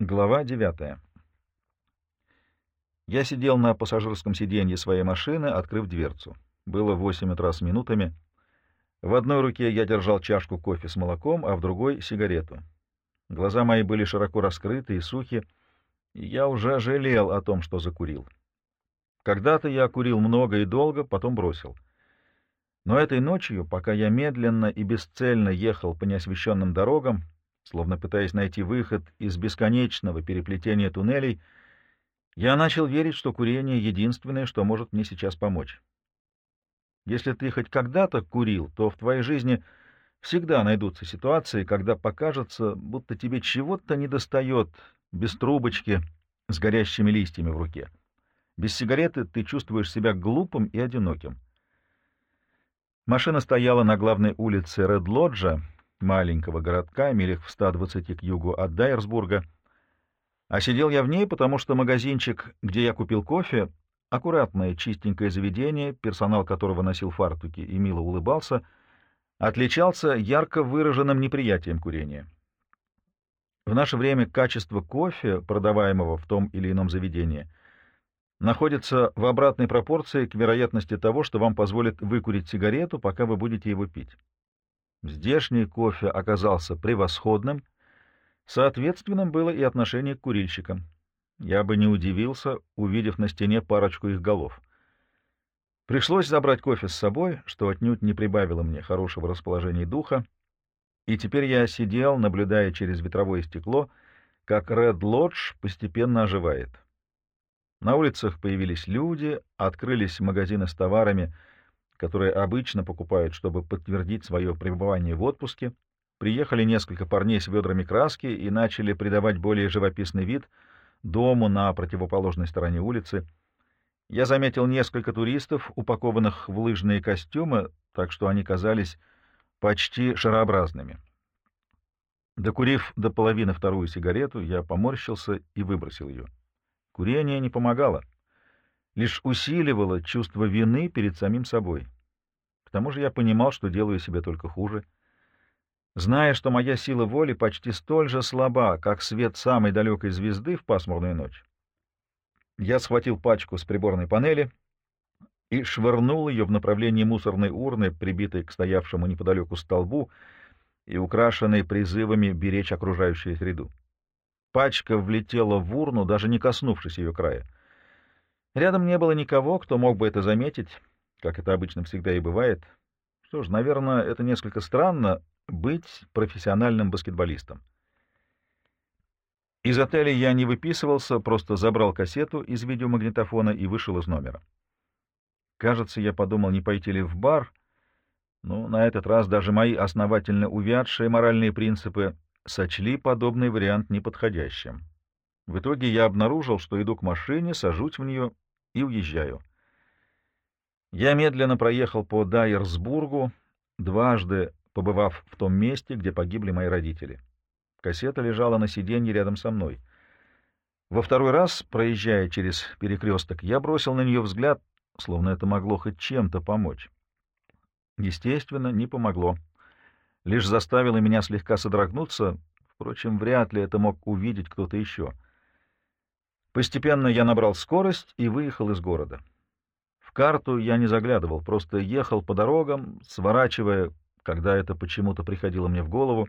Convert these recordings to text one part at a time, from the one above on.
Глава девятая. Я сидел на пассажирском сиденье своей машины, открыв дверцу. Было восемь утра с минутами. В одной руке я держал чашку кофе с молоком, а в другой — сигарету. Глаза мои были широко раскрыты и сухи, и я уже жалел о том, что закурил. Когда-то я курил много и долго, потом бросил. Но этой ночью, пока я медленно и бесцельно ехал по неосвещенным дорогам, словно пытаясь найти выход из бесконечного переплетения туннелей, я начал верить, что курение — единственное, что может мне сейчас помочь. Если ты хоть когда-то курил, то в твоей жизни всегда найдутся ситуации, когда покажется, будто тебе чего-то недостает без трубочки с горящими листьями в руке. Без сигареты ты чувствуешь себя глупым и одиноким. Машина стояла на главной улице Ред-Лоджа, маленького городка, милях в 120 к югу от Дайерсбурга. А сидел я в ней, потому что магазинчик, где я купил кофе, аккуратное чистенькое заведение, персонал которого носил фартуки и мило улыбался, отличался ярко выраженным неприятием курения. В наше время качество кофе, продаваемого в том или ином заведении, находится в обратной пропорции к вероятности того, что вам позволят выкурить сигарету, пока вы будете его пить. Здешний кофе оказался превосходным, соответственным было и отношение к курильщикам. Я бы не удивился, увидев на стене парочку их голов. Пришлось забрать кофе с собой, что отнюдь не прибавило мне хорошего расположения духа, и теперь я сидел, наблюдая через ветровое стекло, как Ред Лодж постепенно оживает. На улицах появились люди, открылись магазины с товарами — которые обычно покупают, чтобы подтвердить свое пребывание в отпуске, приехали несколько парней с ведрами краски и начали придавать более живописный вид дому на противоположной стороне улицы. Я заметил несколько туристов, упакованных в лыжные костюмы, так что они казались почти шарообразными. Докурив до половины вторую сигарету, я поморщился и выбросил ее. Курение не помогало лишь усиливало чувство вины перед самим собой. К тому же я понимал, что делаю себе только хуже. Зная, что моя сила воли почти столь же слаба, как свет самой далекой звезды в пасмурную ночь, я схватил пачку с приборной панели и швырнул ее в направлении мусорной урны, прибитой к стоявшему неподалеку столбу и украшенной призывами беречь окружающую среду. Пачка влетела в урну, даже не коснувшись ее края. Рядом не было никого, кто мог бы это заметить, как это обычно всегда и бывает. Что ж, наверное, это несколько странно быть профессиональным баскетболистом. Из отеля я не выписывался, просто забрал кассету из видеомагнитофона и вышел из номера. Кажется, я подумал, не пойти ли в бар, но на этот раз даже мои основательно увядшие моральные принципы сочли подобный вариант неподходящим. В итоге я обнаружил, что иду к машине, сажусь в нее и уезжаю. Я медленно проехал по Дайерсбургу, дважды побывав в том месте, где погибли мои родители. Кассета лежала на сиденье рядом со мной. Во второй раз, проезжая через перекресток, я бросил на нее взгляд, словно это могло хоть чем-то помочь. Естественно, не помогло. Лишь заставило меня слегка содрогнуться, впрочем, вряд ли это мог увидеть кто-то еще — Постепенно я набрал скорость и выехал из города. В карту я не заглядывал, просто ехал по дорогам, сворачивая, когда это почему-то приходило мне в голову.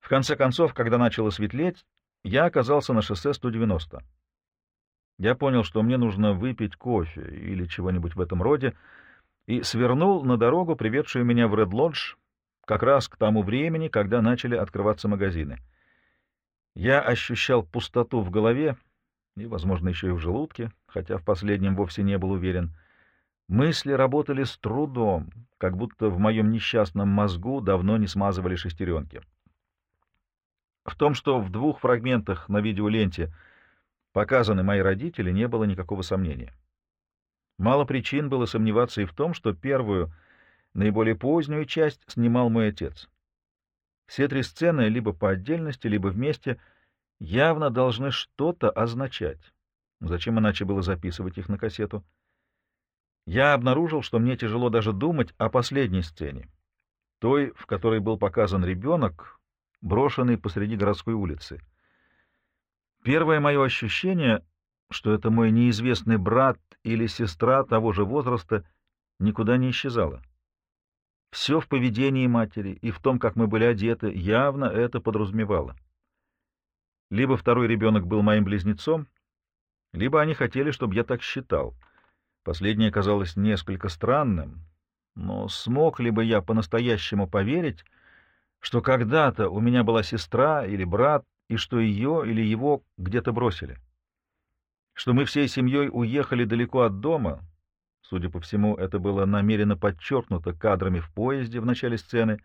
В конце концов, когда начало светлеть, я оказался на шоссе 190. Я понял, что мне нужно выпить кофе или чего-нибудь в этом роде, и свернул на дорогу, приведшую меня в Ред Лодж, как раз к тому времени, когда начали открываться магазины. Я ощущал пустоту в голове, и, возможно, еще и в желудке, хотя в последнем вовсе не был уверен. Мысли работали с трудом, как будто в моем несчастном мозгу давно не смазывали шестеренки. В том, что в двух фрагментах на видеоленте показаны мои родители, не было никакого сомнения. Мало причин было сомневаться и в том, что первую, наиболее позднюю часть снимал мой отец. Все три сцены либо по отдельности, либо вместе — явно должны что-то означать. Зачем иначе было записывать их на кассету? Я обнаружил, что мне тяжело даже думать о последней сцене, той, в которой был показан ребенок, брошенный посреди городской улицы. Первое мое ощущение, что это мой неизвестный брат или сестра того же возраста, никуда не исчезало. Все в поведении матери и в том, как мы были одеты, явно это подразумевало. Либо второй ребенок был моим близнецом, либо они хотели, чтобы я так считал. Последнее казалось несколько странным, но смог ли бы я по-настоящему поверить, что когда-то у меня была сестра или брат, и что ее или его где-то бросили? Что мы всей семьей уехали далеко от дома, Судя по всему, это было намеренно подчеркнуто кадрами в поезде в начале сцены,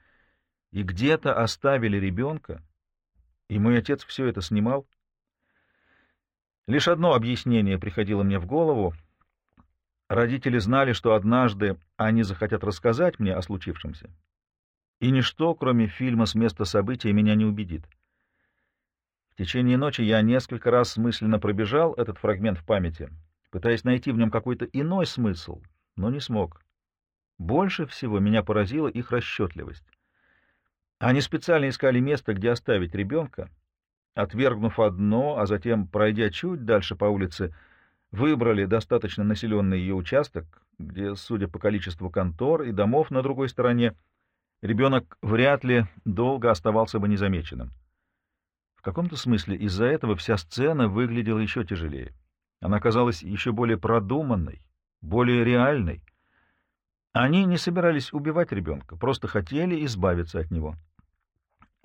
и где-то оставили ребенка, и мой отец все это снимал. Лишь одно объяснение приходило мне в голову. Родители знали, что однажды они захотят рассказать мне о случившемся, и ничто, кроме фильма с места событий, меня не убедит. В течение ночи я несколько раз мысленно пробежал этот фрагмент в памяти — пытаясь найти в нем какой-то иной смысл, но не смог. Больше всего меня поразила их расчетливость. Они специально искали место, где оставить ребенка, отвергнув одно, а затем, пройдя чуть дальше по улице, выбрали достаточно населенный ее участок, где, судя по количеству контор и домов на другой стороне, ребенок вряд ли долго оставался бы незамеченным. В каком-то смысле из-за этого вся сцена выглядела еще тяжелее. Она казалась еще более продуманной, более реальной. Они не собирались убивать ребенка, просто хотели избавиться от него.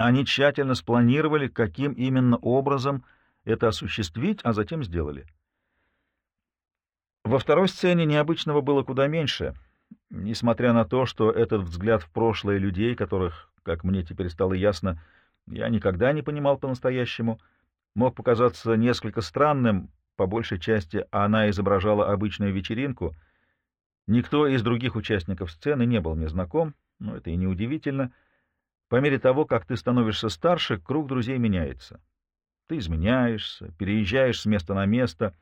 Они тщательно спланировали, каким именно образом это осуществить, а затем сделали. Во второй сцене необычного было куда меньше, несмотря на то, что этот взгляд в прошлое людей, которых, как мне теперь стало ясно, я никогда не понимал по-настоящему, мог показаться несколько странным, по большей части она изображала обычную вечеринку. Никто из других участников сцены не был мне знаком, но это и не удивительно. По мере того, как ты становишься старше, круг друзей меняется. Ты изменяешься, переезжаешь с места на место.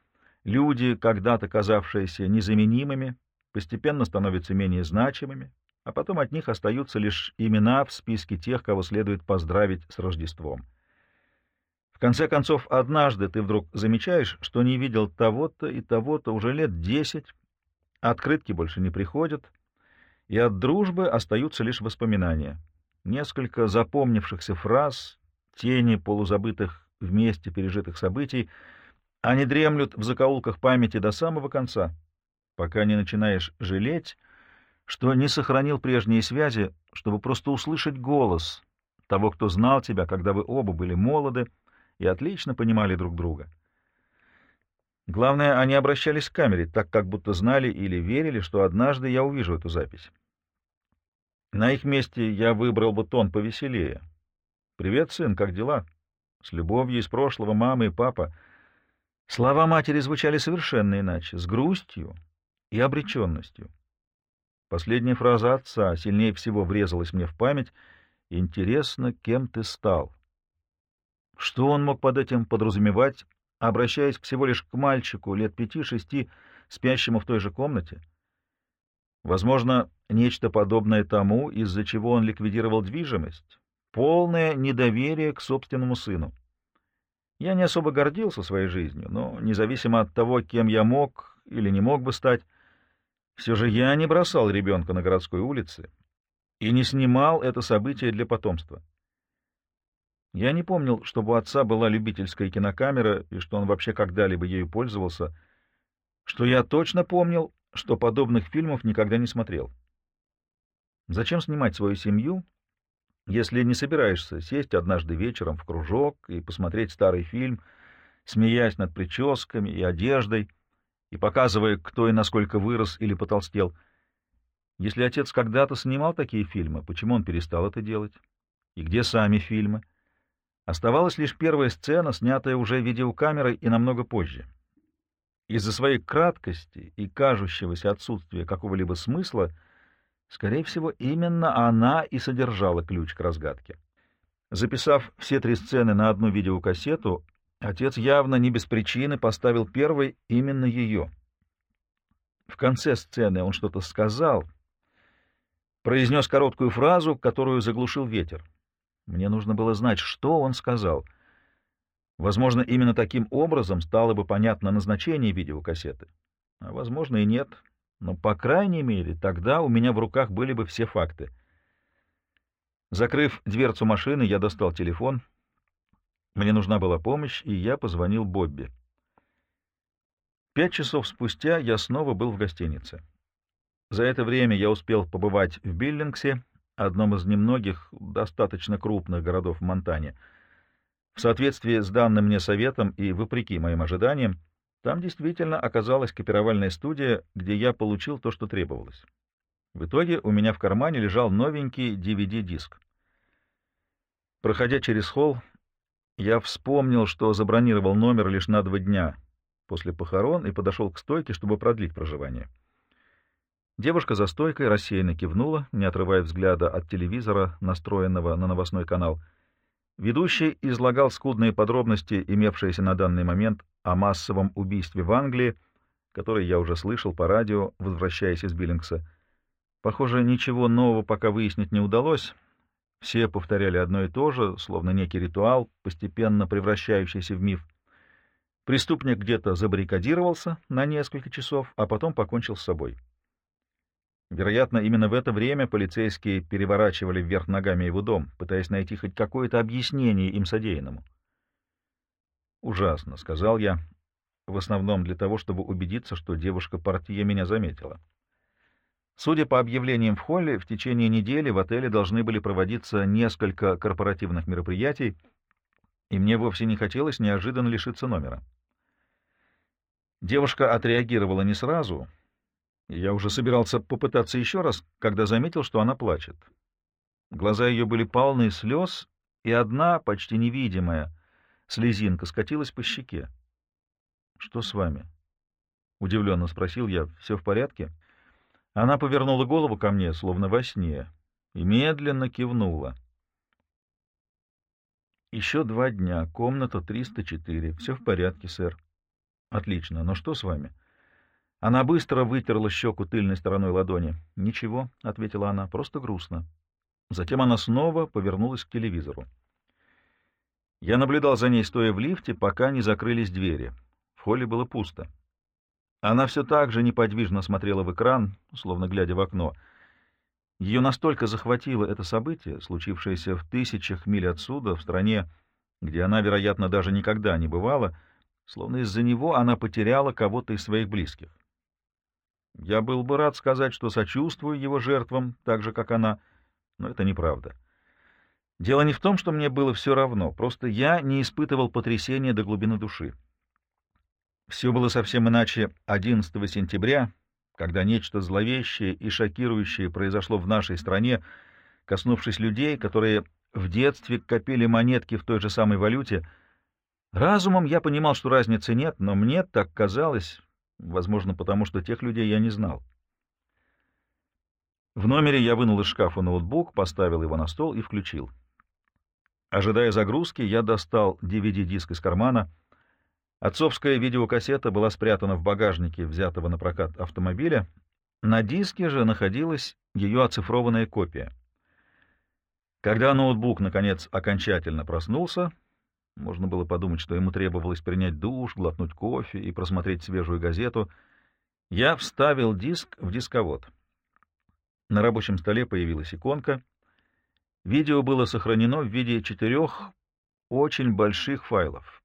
Люди, когда-то казавшиеся незаменимыми, постепенно становятся менее значимыми, а потом от них остаются лишь имена в списке тех, кого следует поздравить с Рождеством конце концов, однажды ты вдруг замечаешь, что не видел того-то и того-то уже лет десять, открытки больше не приходят, и от дружбы остаются лишь воспоминания. Несколько запомнившихся фраз, тени полузабытых вместе пережитых событий, они дремлют в закоулках памяти до самого конца, пока не начинаешь жалеть, что не сохранил прежние связи, чтобы просто услышать голос того, кто знал тебя, когда вы оба были молоды, и отлично понимали друг друга. Главное, они обращались к камере, так как будто знали или верили, что однажды я увижу эту запись. На их месте я выбрал бы тон повеселее. «Привет, сын, как дела?» С любовью из прошлого мамы и папа. Слова матери звучали совершенно иначе, с грустью и обреченностью. Последняя фраза отца сильнее всего врезалась мне в память. «Интересно, кем ты стал?» Что он мог под этим подразумевать, обращаясь всего лишь к мальчику лет пяти-шести, спящему в той же комнате? Возможно, нечто подобное тому, из-за чего он ликвидировал движимость, полное недоверие к собственному сыну. Я не особо гордился своей жизнью, но, независимо от того, кем я мог или не мог бы стать, все же я не бросал ребенка на городской улице и не снимал это событие для потомства. Я не помнил, чтобы у отца была любительская кинокамера и что он вообще когда-либо ею пользовался. Что я точно помнил, что подобных фильмов никогда не смотрел. Зачем снимать свою семью, если не собираешься сесть однажды вечером в кружок и посмотреть старый фильм, смеясь над прическами и одеждой, и показывая, кто и насколько вырос или потолстел? Если отец когда-то снимал такие фильмы, почему он перестал это делать? И где сами фильмы? Оставалась лишь первая сцена, снятая уже видеокамерой и намного позже. Из-за своей краткости и кажущегося отсутствия какого-либо смысла, скорее всего, именно она и содержала ключ к разгадке. Записав все три сцены на одну видеокассету, отец явно не без причины поставил первой именно ее. В конце сцены он что-то сказал, произнес короткую фразу, которую заглушил ветер. Мне нужно было знать, что он сказал. Возможно, именно таким образом стало бы понятно назначение видеокассеты. А возможно и нет, но, по крайней мере, тогда у меня в руках были бы все факты. Закрыв дверцу машины, я достал телефон. Мне нужна была помощь, и я позвонил Бобби. Пять часов спустя я снова был в гостинице. За это время я успел побывать в Биллингсе, одном из немногих достаточно крупных городов в Монтане. В соответствии с данным мне советом и вопреки моим ожиданиям, там действительно оказалась копировальная студия, где я получил то, что требовалось. В итоге у меня в кармане лежал новенький DVD-диск. Проходя через холл, я вспомнил, что забронировал номер лишь на два дня после похорон и подошел к стойке, чтобы продлить проживание. Девушка за стойкой рассеянно кивнула, не отрывая взгляда от телевизора, настроенного на новостной канал. Ведущий излагал скудные подробности, имевшиеся на данный момент, о массовом убийстве в Англии, который я уже слышал по радио, возвращаясь из Биллингса. Похоже, ничего нового пока выяснить не удалось. Все повторяли одно и то же, словно некий ритуал, постепенно превращающийся в миф. Преступник где-то забаррикадировался на несколько часов, а потом покончил с собой. Вероятно, именно в это время полицейские переворачивали вверх ногами его дом, пытаясь найти хоть какое-то объяснение им содеянному. «Ужасно», — сказал я, в основном для того, чтобы убедиться, что девушка-портье меня заметила. Судя по объявлениям в холле, в течение недели в отеле должны были проводиться несколько корпоративных мероприятий, и мне вовсе не хотелось неожиданно лишиться номера. Девушка отреагировала не сразу. Я уже собирался попытаться еще раз, когда заметил, что она плачет. Глаза ее были полны слез, и одна, почти невидимая, Слезинка скатилась по щеке. — Что с вами? — удивленно спросил я. — Все в порядке? Она повернула голову ко мне, словно во сне, и медленно кивнула. — Еще два дня. Комната 304. Все в порядке, сэр. — Отлично. Но что с вами? Она быстро вытерла щеку тыльной стороной ладони. — Ничего, — ответила она, — просто грустно. Затем она снова повернулась к телевизору. Я наблюдал за ней, стоя в лифте, пока не закрылись двери. В холле было пусто. Она все так же неподвижно смотрела в экран, словно глядя в окно. Ее настолько захватило это событие, случившееся в тысячах миль отсюда, в стране, где она, вероятно, даже никогда не бывала, словно из-за него она потеряла кого-то из своих близких. Я был бы рад сказать, что сочувствую его жертвам, так же, как она, но это неправда. Дело не в том, что мне было все равно, просто я не испытывал потрясения до глубины души. Все было совсем иначе 11 сентября, когда нечто зловещее и шокирующее произошло в нашей стране, коснувшись людей, которые в детстве копили монетки в той же самой валюте. Разумом я понимал, что разницы нет, но мне так казалось, возможно, потому что тех людей я не знал. В номере я вынул из шкафа ноутбук, поставил его на стол и включил. Ожидая загрузки, я достал DVD-диск из кармана. Отцовская видеокассета была спрятана в багажнике взятого на прокат автомобиля. На диске же находилась ее оцифрованная копия. Когда ноутбук, наконец, окончательно проснулся, можно было подумать, что ему требовалось принять душ, глотнуть кофе и просмотреть свежую газету, я вставил диск в дисковод. На рабочем столе появилась иконка — Видео было сохранено в виде четырех очень больших файлов.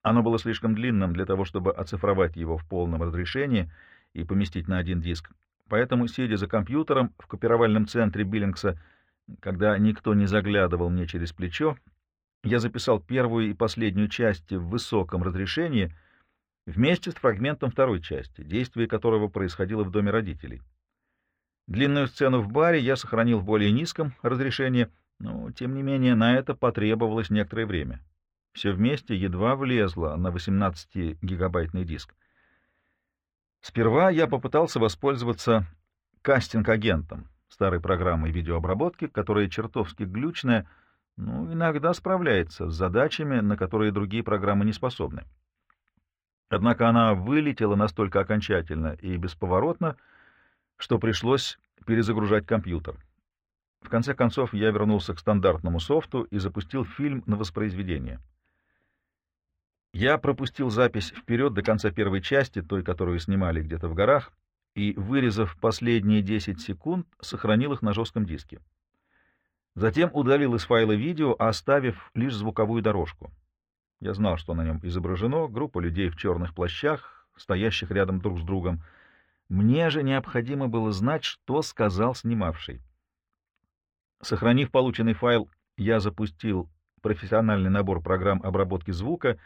Оно было слишком длинным для того, чтобы оцифровать его в полном разрешении и поместить на один диск. Поэтому, сидя за компьютером в копировальном центре Биллингса, когда никто не заглядывал мне через плечо, я записал первую и последнюю части в высоком разрешении вместе с фрагментом второй части, действие которого происходило в доме родителей. Длинную сцену в баре я сохранил в более низком разрешении, но, тем не менее, на это потребовалось некоторое время. Все вместе едва влезло на 18-гигабайтный диск. Сперва я попытался воспользоваться кастинг-агентом, старой программой видеообработки, которая чертовски глючная, но иногда справляется с задачами, на которые другие программы не способны. Однако она вылетела настолько окончательно и бесповоротно, что пришлось перезагружать компьютер. В конце концов, я вернулся к стандартному софту и запустил фильм на воспроизведение. Я пропустил запись вперед до конца первой части, той, которую снимали где-то в горах, и, вырезав последние 10 секунд, сохранил их на жестком диске. Затем удалил из файла видео, оставив лишь звуковую дорожку. Я знал, что на нем изображено группа людей в черных плащах, стоящих рядом друг с другом. Мне же необходимо было знать, что сказал снимавший. Сохранив полученный файл, я запустил профессиональный набор программ обработки звука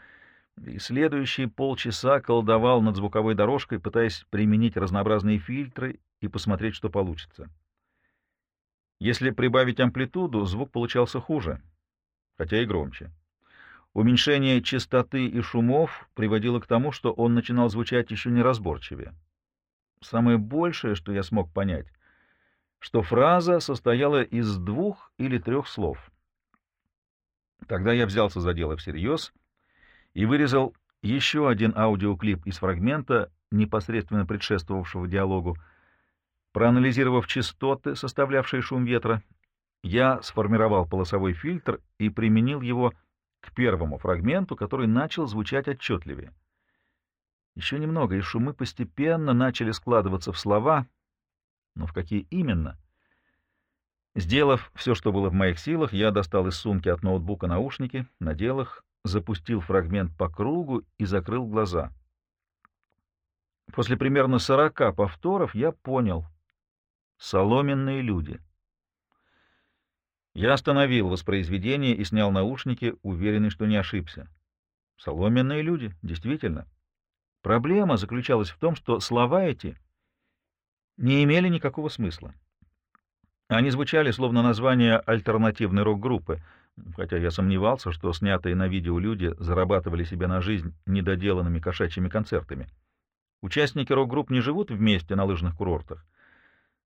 и следующие полчаса колдовал над звуковой дорожкой, пытаясь применить разнообразные фильтры и посмотреть, что получится. Если прибавить амплитуду, звук получался хуже, хотя и громче. Уменьшение частоты и шумов приводило к тому, что он начинал звучать еще неразборчивее. Самое большее, что я смог понять, что фраза состояла из двух или трех слов. Тогда я взялся за дело всерьез и вырезал еще один аудиоклип из фрагмента, непосредственно предшествовавшего диалогу, Проанализировав частоты, составлявшие шум ветра, я сформировал полосовой фильтр и применил его к первому фрагменту, который начал звучать отчетливее. Еще немного, и шумы постепенно начали складываться в слова, но в какие именно? Сделав все, что было в моих силах, я достал из сумки от ноутбука наушники, надел их, запустил фрагмент по кругу и закрыл глаза. После примерно сорока повторов я понял, Соломенные люди. Я остановил воспроизведение и снял наушники, уверенный, что не ошибся. Соломенные люди, действительно. Проблема заключалась в том, что слова эти не имели никакого смысла. Они звучали словно название альтернативной рок-группы, хотя я сомневался, что снятые на видео люди зарабатывали себе на жизнь недоделанными кошачьими концертами. Участники рок-групп не живут вместе на лыжных курортах.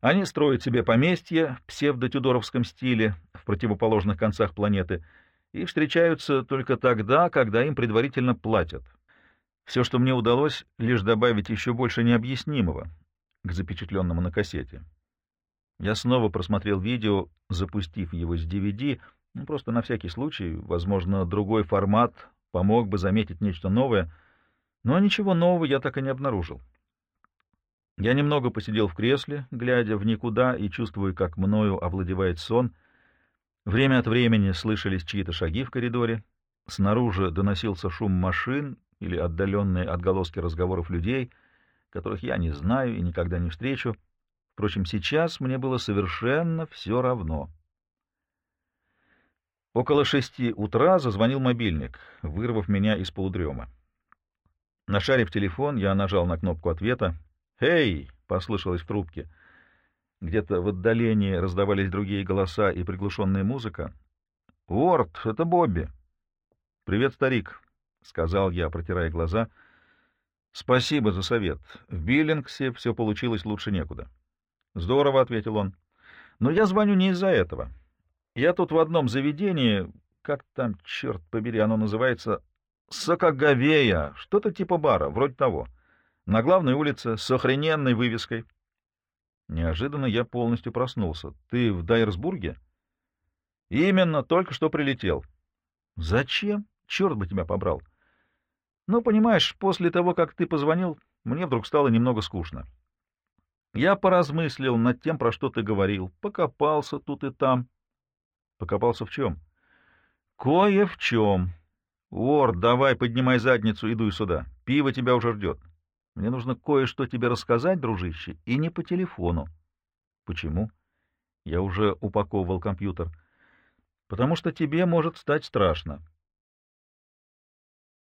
Они строят себе поместья в псевдо-тюдоровском стиле в противоположных концах планеты и встречаются только тогда, когда им предварительно платят. Все, что мне удалось, лишь добавить еще больше необъяснимого к запечатленному на кассете. Я снова просмотрел видео, запустив его с DVD, ну, просто на всякий случай, возможно, другой формат помог бы заметить нечто новое, но ничего нового я так и не обнаружил. Я немного посидел в кресле, глядя в никуда и чувствуя, как мною овладевает сон. Время от времени слышались чьи-то шаги в коридоре. Снаружи доносился шум машин или отдаленные отголоски разговоров людей, которых я не знаю и никогда не встречу. Впрочем, сейчас мне было совершенно все равно. Около шести утра зазвонил мобильник, вырвав меня из полудрема. Нашарив телефон, я нажал на кнопку ответа. «Эй!» — послышалось в трубке. Где-то в отдалении раздавались другие голоса и приглушенная музыка. «Уорд, это Бобби!» «Привет, старик!» — сказал я, протирая глаза. «Спасибо за совет. В Биллингсе все получилось лучше некуда». «Здорово», — ответил он. «Но я звоню не из-за этого. Я тут в одном заведении, как там, черт побери, оно называется, Сокоговея, что-то типа бара, вроде того». На главной улице с охрененной вывеской. Неожиданно я полностью проснулся. Ты в Дайерсбурге? Именно, только что прилетел. Зачем? Черт бы тебя побрал. Ну, понимаешь, после того, как ты позвонил, мне вдруг стало немного скучно. Я поразмыслил над тем, про что ты говорил, покопался тут и там. Покопался в чем? Кое в чем. Уорд, давай, поднимай задницу, иду сюда. Пиво тебя уже ждет. Мне нужно кое-что тебе рассказать, дружище, и не по телефону. Почему? Я уже упаковывал компьютер. Потому что тебе может стать страшно.